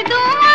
Me doa.